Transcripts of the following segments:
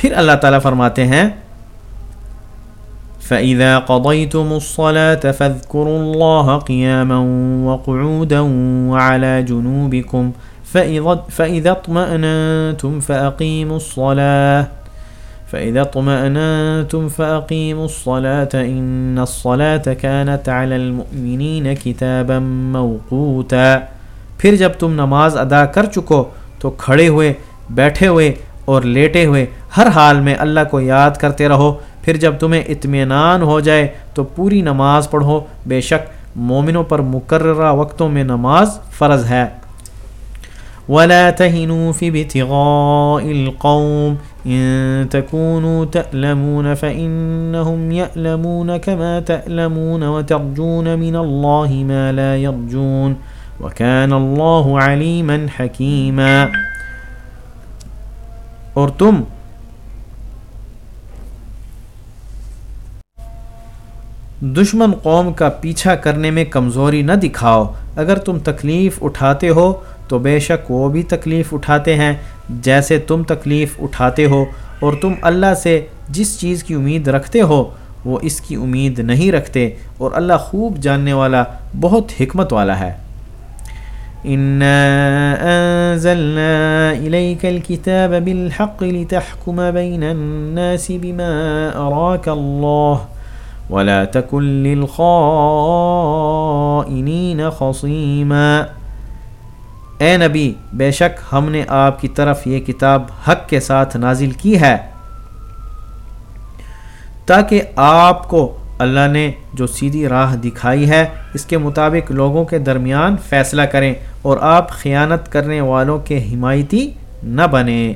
پھر اللہ تعالیٰ فرماتے ہیں، فَإِذَا قَضَيْتُمُ الصَّلَاةَ فَاذْكُرُوا اللَّهَ قِيَامًا وَقُعُودًا وَعَلَى جُنُوبِكُمْ، فَإِذَا اطْمَأْنَنْتُمْ فَأَقِيمُوا الصَّلَاةَ، فَإِذَا اطْمَأْنَنْتُمْ فَأَقِيمُوا الصَّلَاةَ، إِنَّ الصَّلَاةَ كَانَتْ عَلَى الْمُؤْمِنِينَ كِتَابًا مَوْقُوتًا۔ پھر جب تم نماز ادا کر چکو تو کھڑے ہوئے، بیٹھے ہوئے اور لیٹے ہوئے ہر حال میں اللہ کو یاد کرتے رہو۔ پھر جب تمہیں اطمینان ہو جائے تو پوری نماز پڑھو۔ بے شک مومنوں پر مقررہ وقتوں میں نماز فرض ہے۔ ولا تهنوا في ابتغاء القوم إن تكونوا تألمون فإنهم يألمون كما تألمون وترجون من الله ما لا يرجون۔ وكان الله عليما حكيما۔ اور تم دشمن قوم کا پیچھا کرنے میں کمزوری نہ دکھاؤ۔ اگر تم تکلیف اٹھاتے ہو تو بے شک وہ بھی تکلیف اٹھاتے ہیں جیسے تم تکلیف اٹھاتے ہو اور تم اللہ سے جس چیز کی امید رکھتے ہو وہ اس کی امید نہیں رکھتے اور اللہ خوب جاننے والا، بہت حکمت والا ہے۔ ولا تكن للخائنين خصيما اے نبی، بے شک ہم نے آپ کی طرف یہ کتاب حق کے ساتھ نازل کی ہے۔ تاکہ آپ کو اللہ نے جو سیدھی راہ دکھائی ہے اس کے مطابق لوگوں کے درمیان فیصلہ کریں اور آپ خیانت کرنے والوں کے حمایتی نہ بنیں۔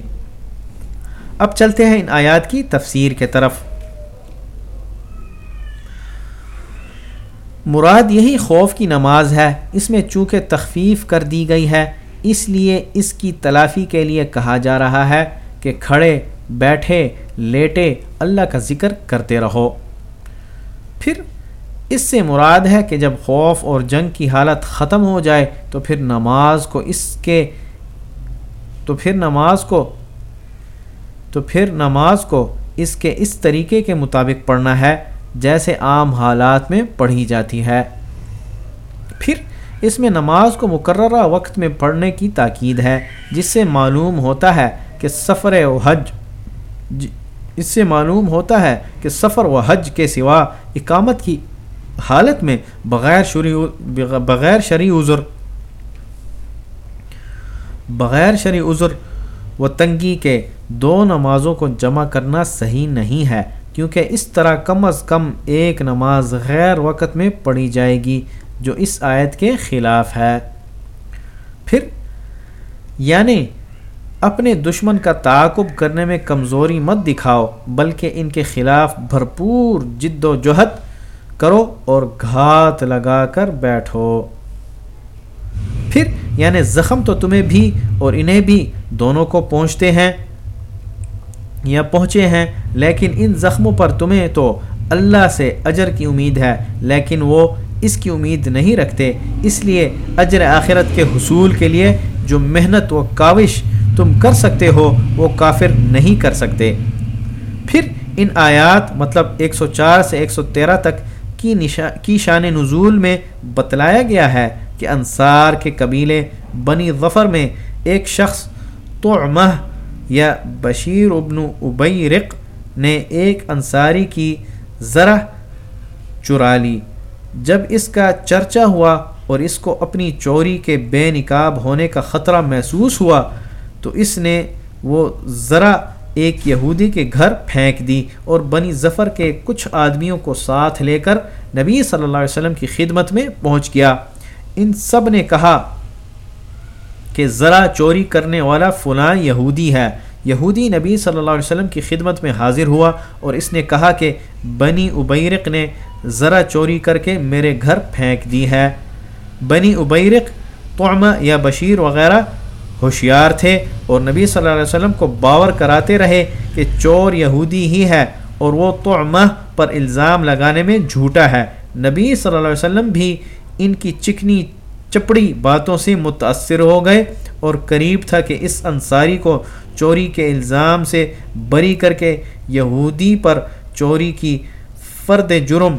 اب چلتے ہیں ان آیات کی تفسیر کے طرف۔ مراد یہی خوف کی نماز ہے، اس میں چونکہ تخفیف کر دی گئی ہے، اس لیے اس کی تلافی کے لیے کہا جا رہا ہے کہ کھڑے، بیٹھے، لیٹے، اللہ کا ذکر کرتے رہو۔ پھر اس سے مراد ہے کہ جب خوف اور جنگ کی حالت ختم ہو جائے تو پھر نماز کو اس کے تو پھر نماز کو تو پھر نماز کو اس کے اس طریقے کے مطابق پڑھنا ہے جیسے عام حالات میں پڑھی جاتی ہے۔ پھر اس میں نماز کو مقررہ وقت میں پڑھنے کی تاکید ہے، جس سے معلوم ہوتا ہے کہ سفر و حج اس سے معلوم ہوتا ہے کہ سفر و حج کے سوا اقامت کی حالت میں بغیر بغیر شرع عذر بغیر شرع عذر و تنگی کے دو نمازوں کو جمع کرنا صحیح نہیں ہے، کیونکہ اس طرح کم از کم ایک نماز غیر وقت میں پڑھی جائے گی، جو اس آیت کے خلاف ہے۔ پھر یعنی اپنے دشمن کا تعاقب کرنے میں کمزوری مت دکھاؤ، بلکہ ان کے خلاف بھرپور جد و جہد کرو اور گھات لگا کر بیٹھو۔ پھر یعنی زخم تو تمہیں بھی اور انہیں بھی دونوں کو پہنچتے ہیں یا پہنچے ہیں، لیکن ان زخموں پر تمہیں تو اللہ سے اجر کی امید ہے، لیکن وہ اس کی امید نہیں رکھتے۔ اس لیے اجر آخرت کے حصول کے لیے جو محنت و کاوش تم کر سکتے ہو، وہ کافر نہیں کر سکتے۔ پھر ان آیات مطلب 104 سے 113 تک کی نشا، کی شان نزول میں بتلایا گیا ہے کہ انصار کے قبیلے بنی ظفر میں ایک شخص تو یا بشیر ابن ابئی رق نے ایک انصاری کی ذرا چرا لی۔ جب اس کا چرچا ہوا اور اس کو اپنی چوری کے بے نکاب ہونے کا خطرہ محسوس ہوا تو اس نے وہ ذرا ایک یہودی کے گھر پھینک دی اور بنی ظفر کے کچھ آدمیوں کو ساتھ لے کر نبی صلی اللہ علیہ وسلم کی خدمت میں پہنچ گیا۔ ان سب نے کہا کہ ذرا چوری کرنے والا فلاں یہودی ہے۔ یہودی نبی صلی اللہ علیہ وسلم کی خدمت میں حاضر ہوا اور اس نے کہا کہ بنی ابیرق نے ذرا چوری کر کے میرے گھر پھینک دی ہے۔ بنی ابیرق، طعمہ یا بشیر وغیرہ ہوشیار تھے اور نبی صلی اللہ علیہ وسلم کو باور کراتے رہے کہ چور یہودی ہی ہے اور وہ طعمہ پر الزام لگانے میں جھوٹا ہے۔ نبی صلی اللہ علیہ وسلم بھی ان کی چکنی چپڑی باتوں سے متاثر ہو گئے اور قریب تھا کہ اس انصاری کو چوری کے الزام سے بری کر کے یہودی پر چوری کی فرد جرم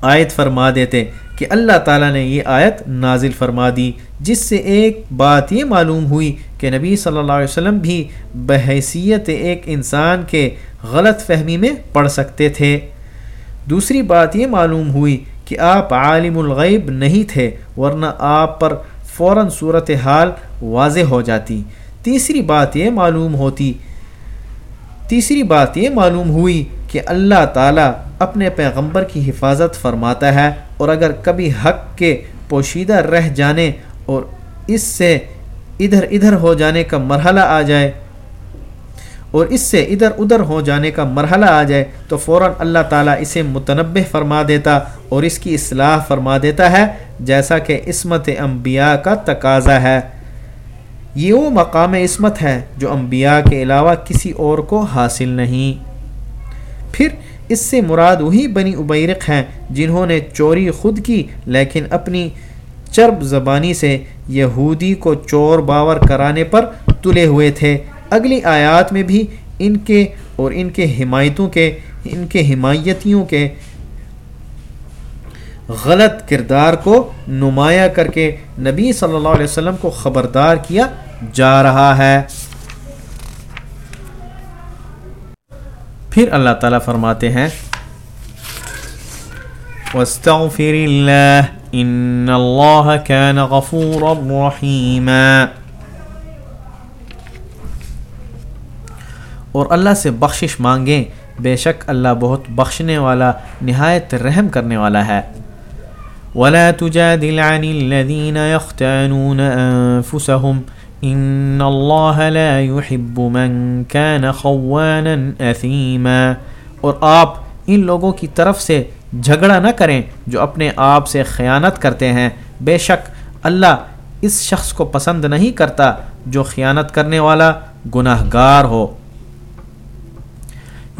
آیت فرما دیتے کہ اللہ تعالیٰ نے یہ آیت نازل فرما دی۔ جس سے ایک بات یہ معلوم ہوئی کہ نبی صلی اللہ علیہ وسلم بھی بحیثیت ایک انسان کے غلط فہمی میں پڑھ سکتے تھے۔ دوسری بات یہ معلوم ہوئی کہ آپ عالم الغیب نہیں تھے، ورنہ آپ پر فوراً صورت حال واضح ہو جاتی۔ تیسری بات یہ معلوم ہوتی، تیسری بات یہ معلوم ہوئی کہ اللہ تعالیٰ اپنے پیغمبر کی حفاظت فرماتا ہے اور اگر کبھی حق کے پوشیدہ رہ جانے اور اس سے ادھر ادھر ہو جانے کا مرحلہ آ جائے اور اس سے ادھر ادھر ہو جانے کا مرحلہ آ جائے تو فوراً اللہ تعالیٰ اسے متنبع فرما دیتا اور اس کی اصلاح فرما دیتا ہے، جیسا کہ عصمت انبیاء کا تقاضا ہے۔ یہ وہ مقام عصمت ہے جو انبیاء کے علاوہ کسی اور کو حاصل نہیں۔ پھر اس سے مراد وہی بنی ابیرق ہیں جنہوں نے چوری خود کی لیکن اپنی چرب زبانی سے یہودی کو چور باور کرانے پر تلے ہوئے تھے۔ اگلی آیات میں بھی ان کے اور ان کے حمایتوں کے، ان کے حمایتیوں کے غلط کردار کو نمایاں کر کے نبی صلی اللہ علیہ وسلم کو خبردار کیا جا رہا ہے۔ پھر اللہ تعالیٰ فرماتے ہیں، وَاسْتَغْفِرِ اللَّهِ إِنَّ اللَّهَ كَانَ غَفُورًا رَحِيمًا۔ اور اللہ سے بخشش مانگیں، بے شک اللہ بہت بخشنے والا، نہایت رحم کرنے والا ہے۔ وَلَا تُجَادِلْ عَنِ الَّذِينَ يَخْتَانُونَ أَنفُسَهُمْ ان اللہ لا يحب من كان خوانا اثیما اور آپ ان لوگوں کی طرف سے جھگڑا نہ کریں جو اپنے آپ سے خیانت کرتے ہیں۔ بے شک اللہ اس شخص کو پسند نہیں کرتا جو خیانت کرنے والا گناہ گار ہو۔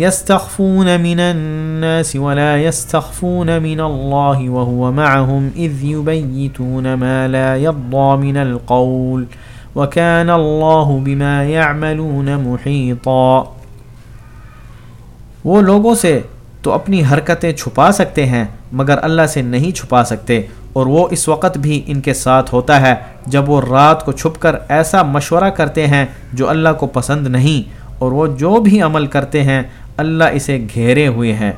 يستخفون من الناس ولا يستخفون من الله وهو معهم إذ يبيتون ما لا يرضى من القول وَكَانَ اللَّهُ بِمَا يَعْمَلُونَ مُحِيطًا وہ لوگوں سے تو اپنی حرکتیں چھپا سکتے ہیں، مگر اللہ سے نہیں چھپا سکتے۔ اور وہ اس وقت بھی ان کے ساتھ ہوتا ہے جب وہ رات کو چھپ کر ایسا مشورہ کرتے ہیں جو اللہ کو پسند نہیں، اور وہ جو بھی عمل کرتے ہیں، اللہ اسے گھیرے ہوئے ہیں۔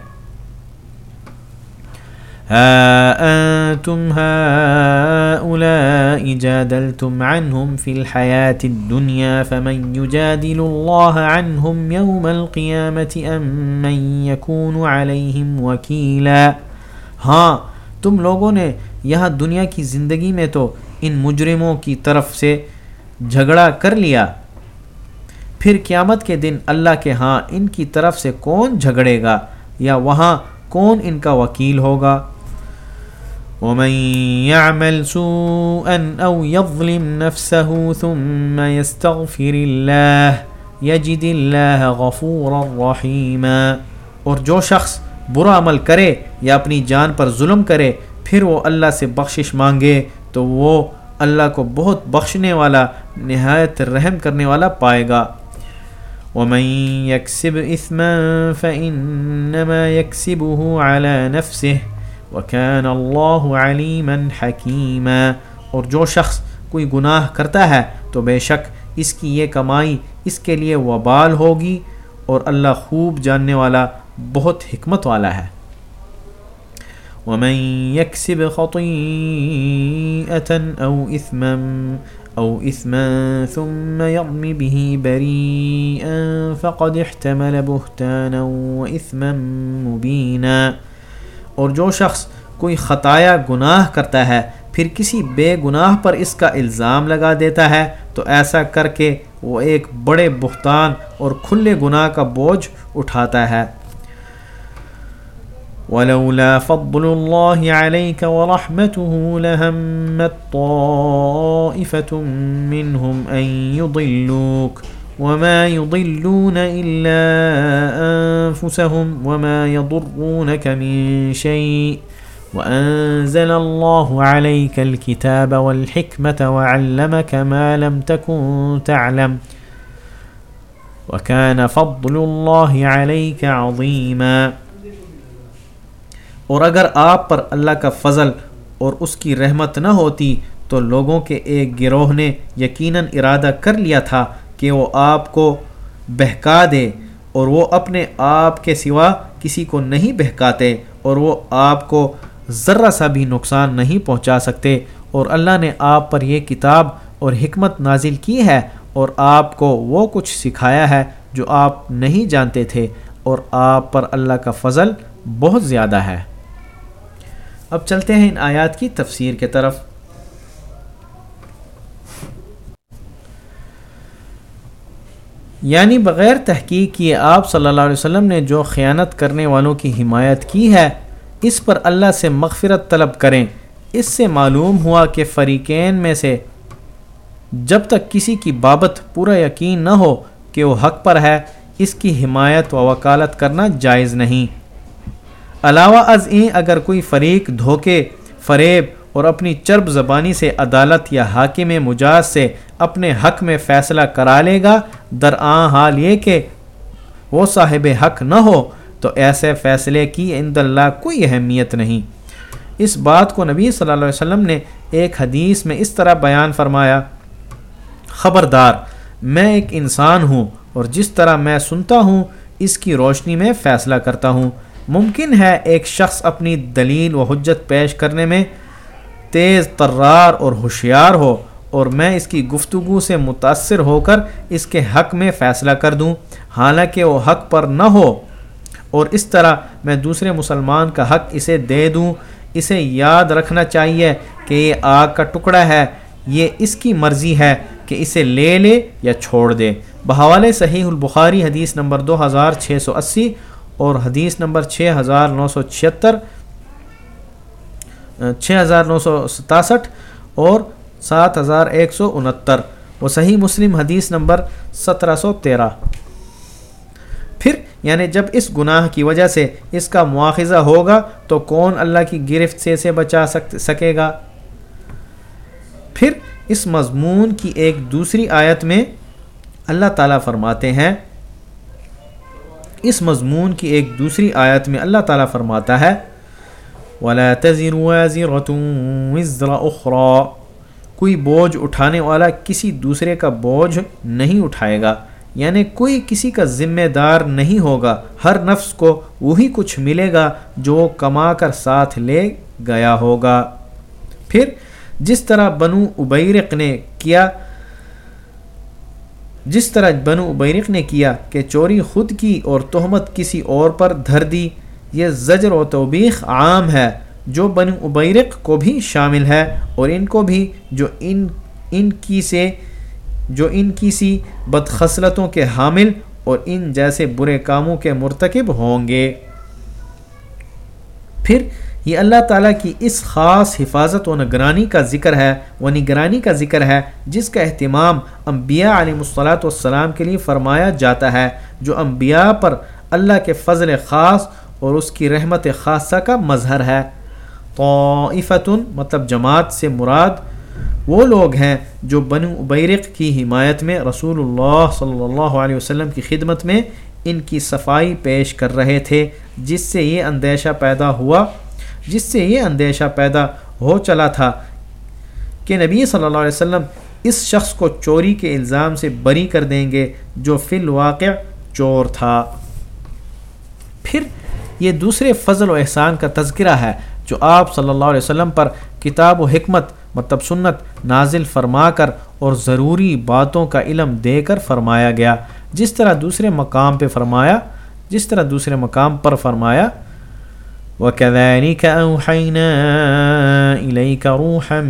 ها أنتم هؤلاء جادلتم عنهم في الحياة الدنيا فمن يجادل الله عنهم يوم القيامة أم من يكون عليهم وكيلا؟ ہاں تم لوگوں نے یہاں دنیا کی زندگی میں تو ان مجرموں کی طرف سے جھگڑا کر لیا۔ پھر قیامت کے دن اللہ کے ہاں ان کی طرف سے کون جھگڑے گا؟ یا وہاں کون ان کا وکیل ہوگا؟ ومن يعمل سوءا أو يظلم نفسه ثم يستغفر الله، يجد الله غفورا رحيما۔ اور جو شخص برا عمل کرے یا اپنی جان پر ظلم کرے، پھر وہ اللہ سے بخشش مانگے تو وہ اللہ کو بہت بخشنے والا، نہایت رحم کرنے والا پائے گا۔ ومن يكسب إثما فإنما يكسبه على نفسه۔ وکین اللہ علیما حکیما اور جو شخص کوئی گناہ کرتا ہے تو بے شک اس کی یہ کمائی اس کے لیے وبال ہوگی اور اللہ خوب جاننے والا، بہت حکمت والا ہے۔ ومن يكسب خطيئة أو إثما أو إثما ثم يرم به بريئا فقد احتمل بهتانا وإثما مبينا۔ اور جو شخص کوئی خطایا گناہ کرتا ہے، پھر کسی بے گناہ پر اس کا الزام لگا دیتا ہے۔ تو ایسا کر کے وہ ایک بڑے بختان اور کھلے گناہ کا بوجھ اٹھاتا ہے۔ ولولا فضل الله عليك ورحمته لهمت طائفة منهم أن يضلوك۔ وما يضلون إلا أنفسهم وما يضرونك من شيء وأنزل الله عليك الكتاب والحكمة وعلمك ما لم تكن تعلم وكان فضل الله عليك عظيما اور اگر آپ پر اللہ کا فضل اور اس کی رحمت نہ ہوتی تو لوگوں کے ایک گروہ نے یقیناً ارادہ کر لیا تھا کہ وہ آپ کو بہکا دے اور وہ اپنے آپ کے سوا کسی کو نہیں بہکاتے اور وہ آپ کو ذرہ سا بھی نقصان نہیں پہنچا سکتے اور اللہ نے آپ پر یہ کتاب اور حکمت نازل کی ہے اور آپ کو وہ کچھ سکھایا ہے جو آپ نہیں جانتے تھے اور آپ پر اللہ کا فضل بہت زیادہ ہے۔ اب چلتے ہیں ان آیات کی تفسیر کے طرف۔ یعنی بغیر تحقیق کیے آپ صلی اللہ علیہ وسلم نے جو خیانت کرنے والوں کی حمایت کی ہے، اس پر اللہ سے مغفرت طلب کریں۔ اس سے معلوم ہوا کہ فریقین میں سے جب تک کسی کی بابت پورا یقین نہ ہو کہ وہ حق پر ہے، اس کی حمایت و وکالت کرنا جائز نہیں۔ علاوہ از این، اگر کوئی فریق، دھوکے، فریب اور اپنی چرب زبانی سے عدالت یا حاکم مجاز سے اپنے حق میں فیصلہ کرا لے گا۔ درآں حال یہ کہ وہ صاحب حق نہ ہو، تو ایسے فیصلے کی عند اللہ کوئی اہمیت نہیں۔ اس بات کو نبی صلی اللہ علیہ وسلم نے ایک حدیث میں اس طرح بیان فرمایا۔ خبردار، میں ایک انسان ہوں اور جس طرح میں سنتا ہوں، اس کی روشنی میں فیصلہ کرتا ہوں۔ ممکن ہے ایک شخص اپنی دلیل و حجت پیش کرنے میں تیز، ترار اور ہوشیار ہو اور میں اس کی گفتگو سے متاثر ہو کر اس کے حق میں فیصلہ کر دوں۔ حالانکہ وہ حق پر نہ ہو اور اس طرح میں دوسرے مسلمان کا حق اسے دے دوں۔ اسے یاد رکھنا چاہیے کہ یہ آگ کا ٹکڑا ہے۔ یہ اس کی مرضی ہے کہ اسے لے لے یا چھوڑ دے۔ بحوالے صحیح البخاری حدیث نمبر دو ہزار چھ سو اسی اور حدیث نمبر چھ ہزار نو سو چھہتر چھ ہزار نو سو ستاسٹھ اور سات ہزار ایک سو انہتر۔ وہ صحیح مسلم حدیث نمبر سترہ سو تیرہ۔ پھر یعنی جب اس گناہ کی وجہ سے اس کا مواخذہ ہوگا تو کون اللہ کی گرفت سے اسے بچا سکے گا؟ پھر اس مضمون کی ایک دوسری آیت میں اللہ تعالیٰ فرماتے ہیں، اس مضمون کی ایک دوسری آیت میں اللہ تعالیٰ فرماتا ہے ولا تزر وازرة وزر اخرى کوئی بوجھ اٹھانے والا کسی دوسرے کا بوجھ نہیں اٹھائے گا یعنی کوئی کسی کا ذمہ دار نہیں ہوگا، ہر نفس کو وہی کچھ ملے گا جو کما کر ساتھ لے گیا ہوگا۔ پھر جس طرح بنو ابیرق نے کیا، جس طرح بنو ابیرق نے کیا کہ چوری خود کی اور تہمت کسی اور پر دھر دی یہ زجر و توبیخ عام ہے جو بن ابیرق کو بھی شامل ہے اور ان کو بھی جو ان ان کی سے جو ان کی سی بدخصلتوں کے حامل اور ان جیسے برے کاموں کے مرتکب ہوں گے۔ پھر یہ اللہ تعالیٰ کی اس خاص حفاظت و نگرانی کا ذکر ہے وہ نگرانی کا ذکر ہے، جس کا اہتمام انبیاء علیہ مصلاۃ والسلام کے لیے فرمایا جاتا ہے، جو انبیاء پر اللہ کے فضل خاص اور اس کی رحمت خاصہ کا مظہر ہے۔ طائفتن مطلب جماعت سے مراد وہ لوگ ہیں جو بن بیرق کی حمایت میں رسول اللہ صلی اللہ علیہ وسلم کی خدمت میں ان کی صفائی پیش کر رہے تھے، جس سے یہ اندیشہ پیدا ہوا، جس سے یہ اندیشہ پیدا ہو چلا تھا کہ نبی صلی اللہ علیہ وسلم اس شخص کو چوری کے الزام سے بری کر دیں گے جو فی الواقع چور تھا۔ پھر یہ دوسرے فضل و احسان کا تذکرہ ہے جو آپ صلی اللہ علیہ وسلم پر کتاب و حکمت مطلب سنت نازل فرما کر اور ضروری باتوں کا علم دے کر فرمایا گیا۔ جس طرح دوسرے مقام پہ فرمایا، جس طرح دوسرے مقام پر فرمایا، وَكَذَلِكَ أَوْحَيْنَا إِلَيْكَ رُوحًا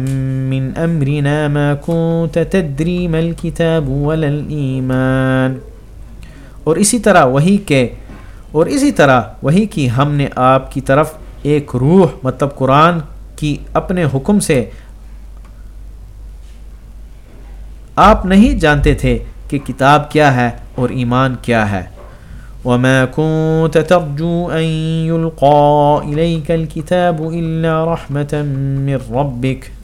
مِّنْ أَمْرِنَا مَا كُنْتَ تَدْرِي مَا الْكِتَابُ وَلَا الْإِيمَانِ۔ اور اسی طرح وہی کہ اور اسی طرح وہی کی ہم نے آپ کی طرف ایک روح مطلب قرآن کی اپنے حکم سے آپ نہیں جانتے تھے کہ کتاب کیا ہے اور ایمان کیا ہے۔ وما كنت ترجو أن يلقى إليك الكتاب إلا رحمة من ربك۔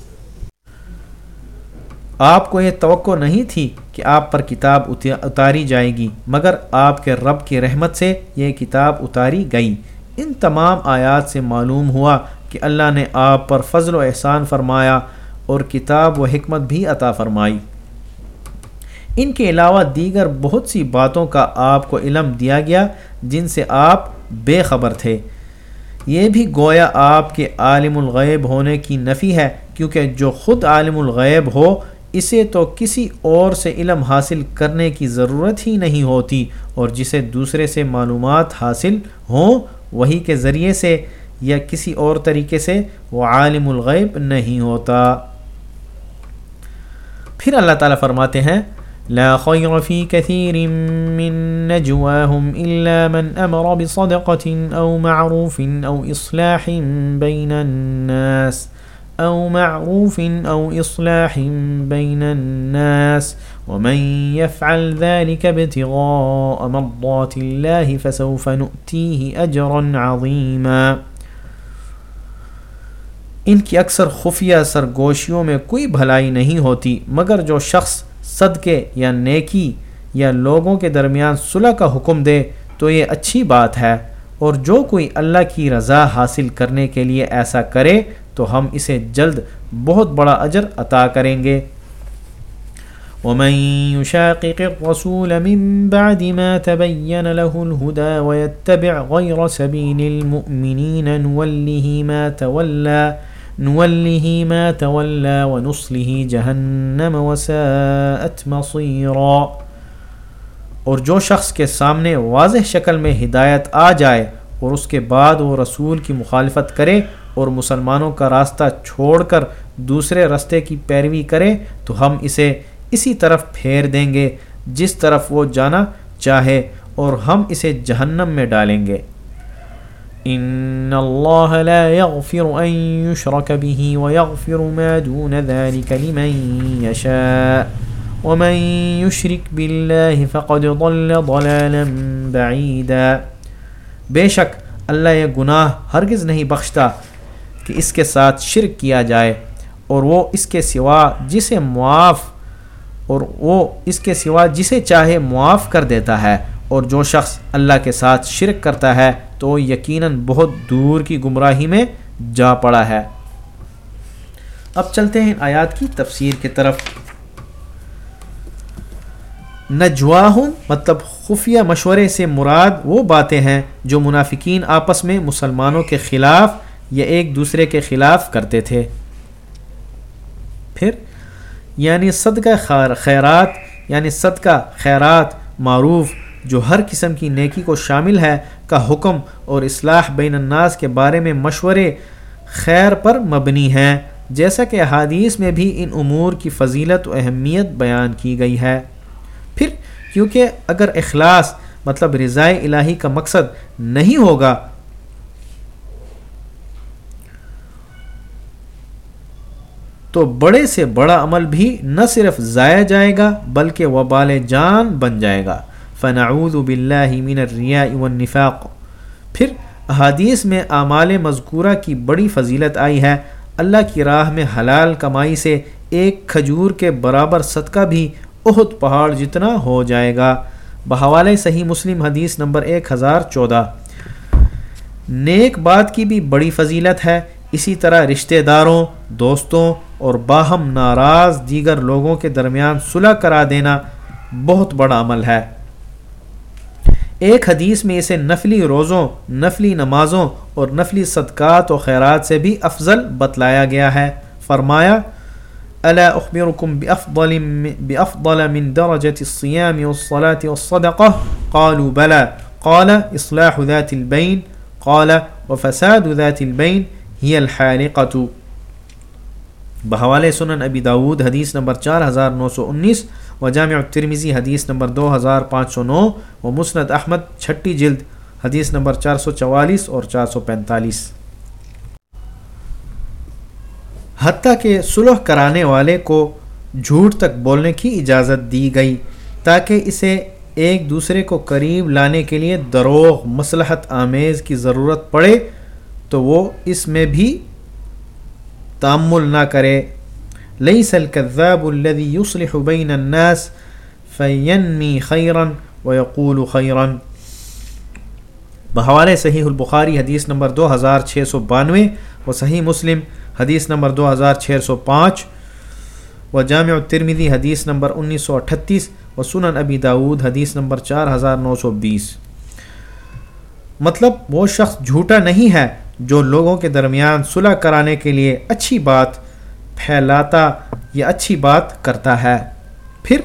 آپ کو یہ توقع نہیں تھی کہ آپ پر کتاب اتاری جائے گی، مگر آپ کے رب کی رحمت سے یہ کتاب اتاری گئی۔ ان تمام آیات سے معلوم ہوا کہ اللہ نے آپ پر فضل و احسان فرمایا اور کتاب و حکمت بھی عطا فرمائی۔ ان کے علاوہ دیگر بہت سی باتوں کا آپ کو علم دیا گیا جن سے آپ بے خبر تھے۔ یہ بھی گویا آپ کے عالم الغیب ہونے کی نفی ہے، کیونکہ جو خود عالم الغیب ہو اسے تو کسی اور سے علم حاصل کرنے کی ضرورت ہی نہیں ہوتی اور جسے دوسرے سے معلومات حاصل ہوں، وہی کے ذریعے سے یا کسی اور طریقے سے وہ عالم الغیب نہیں ہوتا۔ پھر اللہ تعالیٰ فرماتے ہیں، لا خير في كثير من نجواهم إلا من أمر بصدقة أو معروف أو إصلاح بين الناس۔ أو معروف أو إصلاح بين الناس ومن يفعل ذلك ابتغاء مرضات الله فسوف نؤتيه أجرا عظيما۔ ان کی اکثر خفیہ سرگوشیوں میں کوئی بھلائی نہیں ہوتی، مگر جو شخص صدقے یا نیکی یا لوگوں کے درمیان صلح کا حکم دے تو یہ اچھی بات ہے، اور جو کوئی اللہ کی رضا حاصل کرنے کے لیے ایسا کرے تو ہم اسے جلد بہت بڑا اجر عطا کریں گے۔ ومن يشاقق الرسول من بعد ما تبين له الهدى ويتبع غير سبيل المؤمنين نوله ما تولى، نوله ما تولى ونصله جهنم وساءت مصيرا۔ اور جو شخص کے سامنے واضح شکل میں ہدایت آ جائے اور اس کے بعد وہ رسول کی مخالفت کرے اور مسلمانوں کا راستہ چھوڑ کر دوسرے رستے کی پیروی کرے تو ہم اسے اسی طرف پھیر دیں گے، جس طرف وہ جانا چاہے اور ہم اسے جہنم میں ڈالیں گے۔ ان اللہ لا يغفر ان يشرك به ويغفر ما دون ذلك لمن يشاء ومن يشرك بالله فقد ضل ضلالا بعيدا۔ بے شک اللہ یہ گناہ ہرگز نہیں بخشتا۔ کہ اس کے ساتھ شرک کیا جائے اور وہ اس کے سوا جسے معاف اور وہ اس کے سوا جسے چاہے معاف کر دیتا ہے اور جو شخص اللہ کے ساتھ شرک کرتا ہے تو یقیناً بہت دور کی گمراہی میں جا پڑا ہے۔ اب چلتے ہیں آیات کی تفسیر کی طرف۔ نجواہم مطلب خفیہ مشورے سے مراد وہ باتیں ہیں جو منافقین آپس میں مسلمانوں کے خلاف یا ایک دوسرے کے خلاف کرتے تھے۔ پھر یعنی صدقہ خیرات یعنی صدقہ خیرات معروف جو ہر قسم کی نیکی کو شامل ہے کا حکم اور اصلاح بین الناس کے بارے میں مشورے خیر پر مبنی ہیں۔ جیسا کہ حادیث میں بھی ان امور کی فضیلت و اہمیت بیان کی گئی ہے۔ پھر کیونکہ اگر اخلاص مطلب رضائے الہی کا مقصد نہیں ہوگا تو بڑے سے بڑا عمل بھی نہ صرف ضائع جائے گا بلکہ وبال جان بن جائے گا۔ فنعوذ باللہ من الریاء والنفاق۔ پھر احادیث میں اعمال مذکورہ کی بڑی فضیلت آئی ہے۔ اللہ کی راہ میں حلال کمائی سے ایک کھجور کے برابر صدقہ بھی اہد پہاڑ جتنا ہو جائے گا۔ بحوالِ صحیح مسلم حدیث نمبر ایک ہزار چودہ۔ نیک بات کی بھی بڑی فضیلت ہے۔ اسی طرح رشتہ داروں، دوستوں اور باہم ناراض دیگر لوگوں کے درمیان صلح کرا دینا بہت بڑا عمل ہے۔ ایک حدیث میں اسے نفلی روزوں، نفلی نمازوں اور نفلی صدقات و خیرات سے بھی افضل بتلایا گیا ہے۔ فرمایا، الا اخبركم بافضل بافضل من درجه الصيام والصلاه والصدقه قالوا بلى۔ قال اصلاح ذات البين قال، وفساد ذات البين هي الحالقه بحوالے سنن ابی داود، حدیث نمبر چار ہزار نو سو انیس و جامع ترمیزی حدیث نمبر دو ہزار پانچ سو نو و مسند احمد، چھٹی جلد، حدیث نمبر چار سو چوالیس اور چار سو پینتالیس۔ حتیٰ کہ صلح کرانے والے کو جھوٹ تک بولنے کی اجازت دی گئی تاکہ اسے ایک دوسرے کو قریب لانے کے لیے دروغ، مصلحت، آمیز کی ضرورت پڑے تو وہ اس میں بھی تعمل نہ کرے۔ لئی سل الذي يصلح بين الناس فینمی خیرن و یقول خیرن صحیح البخاری حدیث نمبر دو ہزار چھ سو بانوے و صحیح مسلم حدیث نمبر دو ہزار چھ سو پانچ و جامع الترمیدی حدیث نمبر انیس سو اٹھتیس و سنن ابی داود حدیث نمبر چار ہزار نو سو بیس۔ مطلب وہ شخص جھوٹا نہیں ہے جو لوگوں کے درمیان صلح کرانے کے لیے اچھی بات پھیلاتا یا اچھی بات کرتا ہے۔ پھر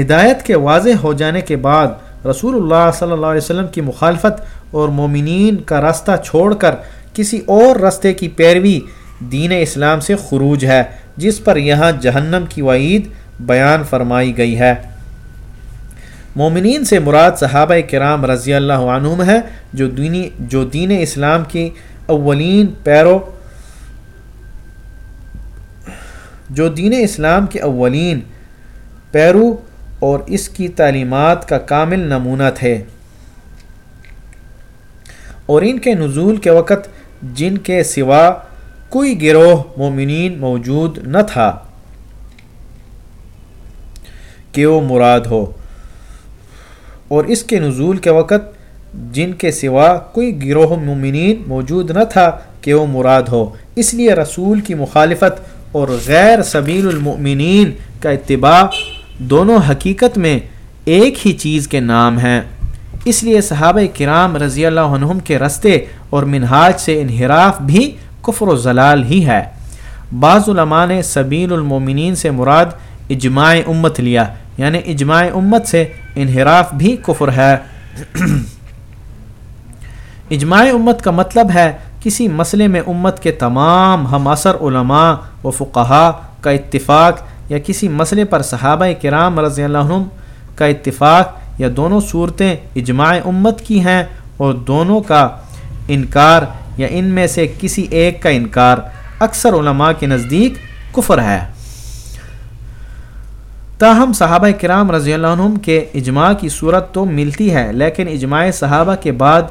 ہدایت کے واضح ہو جانے کے بعد رسول اللہ صلی اللہ علیہ وسلم کی مخالفت اور مومنین کا راستہ چھوڑ کر کسی اور رستے کی پیروی دین اسلام سے خروج ہے، جس پر یہاں جہنم کی وعید بیان فرمائی گئی ہے۔ مومنین سے مراد صحابہ کرام رضی اللہ عنہم ہے جو دینی جو دین اسلام کی اولین پیرو جو دین اسلام کے اولین پیرو اور اس کی تعلیمات کا کامل نمونہ تھے۔ اور ان کے نزول کے وقت جن کے سوا کوئی گروہ مومنین موجود نہ تھا کہ وہ مراد ہو۔ اور اس کے نزول کے وقت جن کے سوا کوئی گروہ مومنین موجود نہ تھا کہ وہ مراد ہو۔ اس لیے رسول کی مخالفت اور غیر سبیل المؤمنین کا اتباع دونوں حقیقت میں ایک ہی چیز کے نام ہیں اس لیے صحابہ کرام رضی اللہ عنہم کے رستے اور منہاج سے انحراف بھی کفر و ضلال ہی ہے۔ بعض علماء نے سبیل المومنین سے مراد اجماع امت لیا یعنی اجماع امت سے انحراف بھی کفر ہے۔ اجماع امت کا مطلب ہے کسی مسئلے میں امت کے تمام ہم اثر علماء و فقہا کا اتفاق یا کسی مسئلے پر صحابہ کرام رضی اللہ عنہ کا اتفاق یا دونوں صورتیں اجماع امت کی ہیں اور دونوں کا انکار یا ان میں سے کسی ایک کا انکار اکثر علماء کے نزدیک کفر ہے۔ تاہم صحابہ کرام رضی اللہ عنہ کے اجماع کی صورت تو ملتی ہے لیکن اجماع صحابہ کے بعد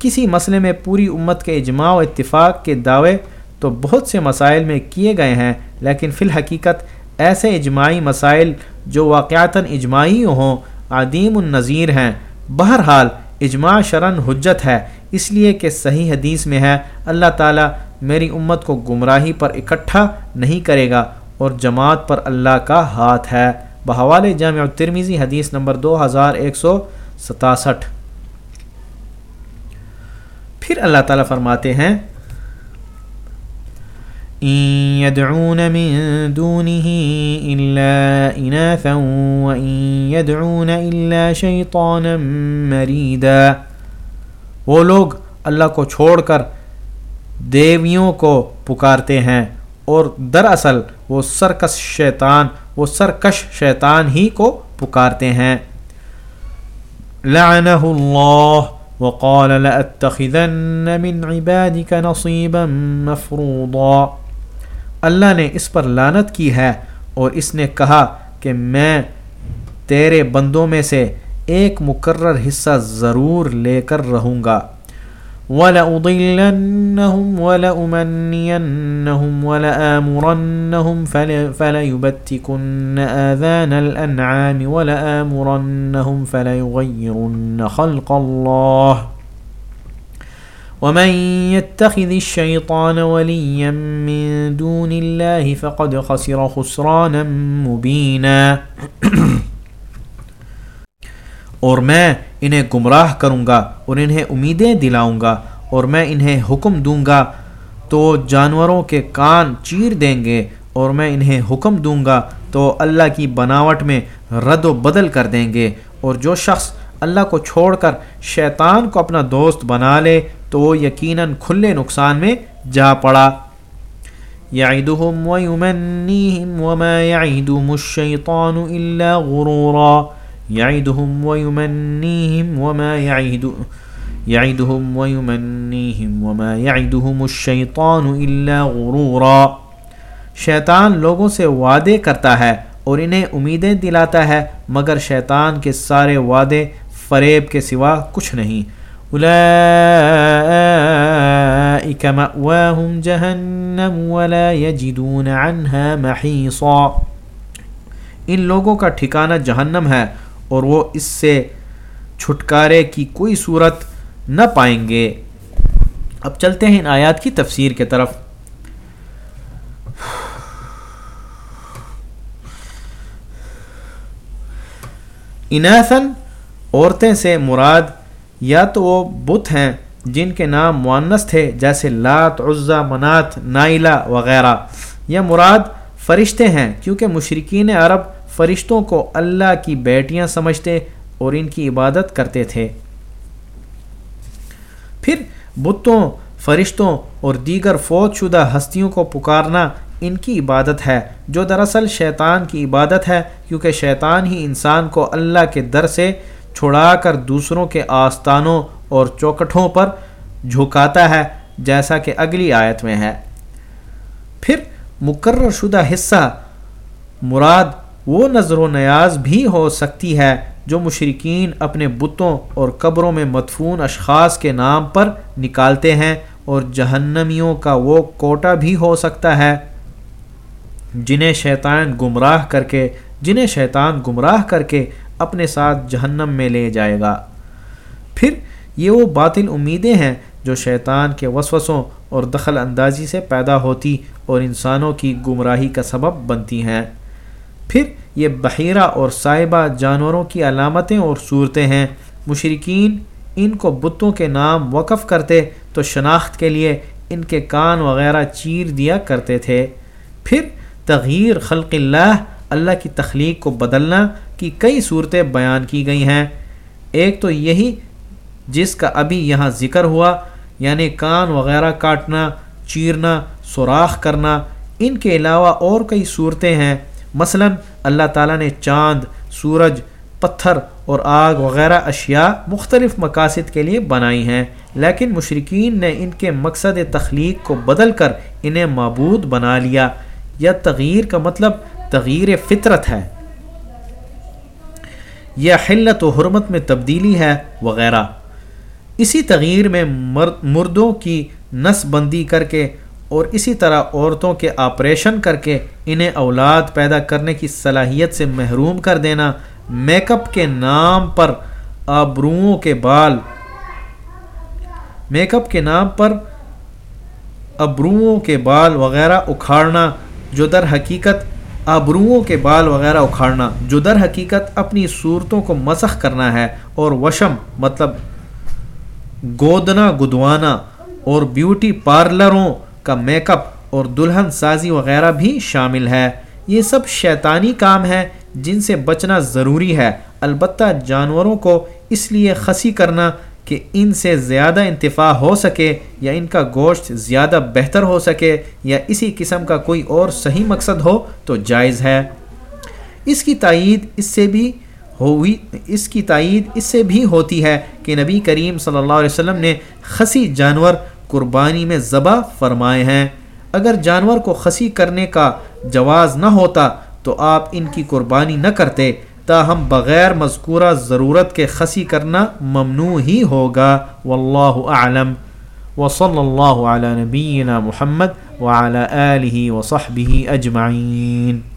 کسی مسئلے میں پوری امت کے اجماع و اتفاق کے دعوے تو بہت سے مسائل میں کیے گئے ہیں، لیکن فی الحقیقت ایسے اجماعی مسائل جو واقعتاً اجماعی ہوں، عدیم النظیر ہیں۔ بہرحال، اجماع شرن حجت ہے، اس لیے کہ صحیح حدیث میں ہے، اللہ تعالیٰ میری امت کو گمراہی پر اکٹھا نہیں کرے گا اور جماعت پر اللہ کا ہاتھ ہے۔ بحوال جامع ترمیزی حدیث نمبر دو ہزار ایک سو ستاسٹھ۔ پھر اللہ تعالیٰ فرماتے ہیں يدعون من دونه إلا إناثا وإن يدعون إلا شيطانا مريدا وہ لوگ اللہ کو چھوڑ کر دیویوں کو پکارتے ہیں اور دراصل وہ سرکش شیطان، وہ سرکش شیطان ہی کو پکارتے ہیں۔ لعنہ اللہ وقال لأتخذن من عبادك نصيبا مفروضا۔ اللہ نے اس پر لانت کی ہے اور اس نے کہا کہ میں تیرے بندوں میں سے ایک مقرر حصہ ضرور لے کر رہوں گا۔ وَلَأُضِلَّنَّهُمْ وَلَأُمَنِّيَنَّهُمْ وَلَآمُرَنَّهُمْ فَلَيُبَتِّكُنَّ آذَانَ الْأَنْعَامِ وَلَآمُرَنَّهُمْ فَلَيُغَيِّرُنَّ خَلْقَ اللَّهِ. ومن يتخذ الشيطان وليا من دون الله فقد خسر خسرانا مبينا. اور میں انہیں گمراہ کروں گا اور انہیں امیدیں دلاؤں گا اور میں انہیں حکم دوں گا تو جانوروں کے کان چیر دیں گے اور میں انہیں حکم دوں گا تو اللہ کی بناوٹ میں رد و بدل کر دیں گے اور جو شخص اللہ کو چھوڑ کر شیطان کو اپنا دوست بنا لے تو وہ یقیناً کھلے نقصان میں جا پڑا۔ ويمنيهم وما يعدهم الشيطان إلا غرورا۔ يعدهم ويمنيهم وما يعد يعدهم ويمنيهم وما يعدهم الشيطان إلا غرورا۔ شیطان لوگوں سے وعدے کرتا ہے اور انہیں امیدیں دلاتا ہے، مگر شیطان کے سارے وعدے فریب کے سوا کچھ نہیں۔ أولئك مأواهم جهنم ولا يجدون عنها محيصا ان لوگوں کا ٹھکانہ جہنم ہے۔ اور وہ اس سے چھٹکارے کی کوئی صورت نہ پائیں گے۔ اب چلتے ہیں ان آیات کی تفسیر کے طرف۔ انیسن عورتیں سے مراد یا تو وہ بت ہیں جن کے نام معنس تھے، جیسے لات، عزا، منات، نائلہ وغیرہ، یا مراد فرشتے ہیں، کیونکہ مشرقین عرب فرشتوں کو اللہ کی بیٹیاں سمجھتے اور ان کی عبادت کرتے تھے۔ پھر بتوں، فرشتوں اور دیگر فوت شدہ ہستیوں کو پکارنا ان کی عبادت ہے، جو دراصل شیطان کی عبادت ہے، کیونکہ شیطان ہی انسان کو اللہ کے در سے چھڑا کر دوسروں کے آستانوں اور چوکٹوں پر جھکاتا ہے، جیسا کہ اگلی آیت میں ہے۔ پھر مقرر شدہ حصہ، مراد وہ نظر و نیاز بھی ہو سکتی ہے جو مشرقین اپنے بتوں اور قبروں میں مدفون اشخاص کے نام پر نکالتے ہیں اور جہنمیوں کا وہ کوٹا بھی ہو سکتا ہے جنہیں شیطان گمراہ کر کے، جنہیں شیطان گمراہ کر کے اپنے ساتھ جہنم میں لے جائے گا۔ پھر یہ وہ باطل امیدیں ہیں جو شیطان کے وسوسوں اور دخل اندازی سے پیدا ہوتی اور انسانوں کی گمراہی کا سبب بنتی ہیں۔ پھر یہ بحیرہ اور صاحبہ جانوروں کی علامتیں اور صورتیں ہیں۔ مشرقین ان کو بتوں کے نام وقف کرتے تو شناخت کے لیے ان کے کان وغیرہ چیر دیا کرتے تھے۔ پھر تغیر خلق اللہ اللہ کی تخلیق کو بدلنا کی کئی صورتیں بیان کی گئی ہیں۔ ایک تو یہی جس کا ابھی یہاں ذکر ہوا یعنی کان وغیرہ کاٹنا، چیرنا، سوراخ کرنا، ان کے علاوہ اور کئی صورتیں ہیں۔ مثلا اللہ تعالیٰ نے چاند، سورج، پتھر اور آگ وغیرہ اشیاء مختلف مقاصد کے لیے بنائی ہیں، لیکن مشرقین نے ان کے مقصد تخلیق کو بدل کر انہیں معبود بنا لیا۔ یا تغیر کا مطلب تغیر فطرت ہے۔ یا حلت و حرمت میں تبدیلی ہے وغیرہ۔ اسی تغیر میں مردوں کی نس بندی کر کے اور اسی طرح عورتوں کے آپریشن کر کے انہیں اولاد پیدا کرنے کی صلاحیت سے محروم کر دینا میک اپ کے نام پر آبروؤں کے بال میک اپ کے نام پر ابروؤں کے بال وغیرہ اکھاڑنا، جو در حقیقت آبروؤں کے بال وغیرہ اکھاڑنا، جو در حقیقت اپنی صورتوں کو مسخ کرنا ہے اور وشم مطلب گودنا، گدوانا اور بیوٹی پارلروں کا میک اپ اور دلہن سازی وغیرہ بھی شامل ہے۔ یہ سب شیطانی کام ہے جن سے بچنا ضروری ہے۔ البتہ جانوروں کو اس لیے خسی کرنا کہ ان سے زیادہ انتفاع ہو سکے یا ان کا گوشت زیادہ بہتر ہو سکے یا اسی قسم کا کوئی اور صحیح مقصد ہو تو جائز ہے۔ اس کی تائید اس سے بھی ہوئی، اس کی تائید اس سے بھی ہوتی ہے کہ نبی کریم صلی اللہ علیہ وسلم نے خسی جانور قربانی میں ذبح فرمائے ہیں۔ اگر جانور کو خسی کرنے کا جواز نہ ہوتا تو آپ ان کی قربانی نہ کرتے، تاہم بغیر مذکورہ ضرورت کے خسی کرنا ممنوع ہی ہوگا۔ واللہ اعلم۔ وصلی اللہ علی نبینا محمد وعلی آلہ وصحبہ اجمعین۔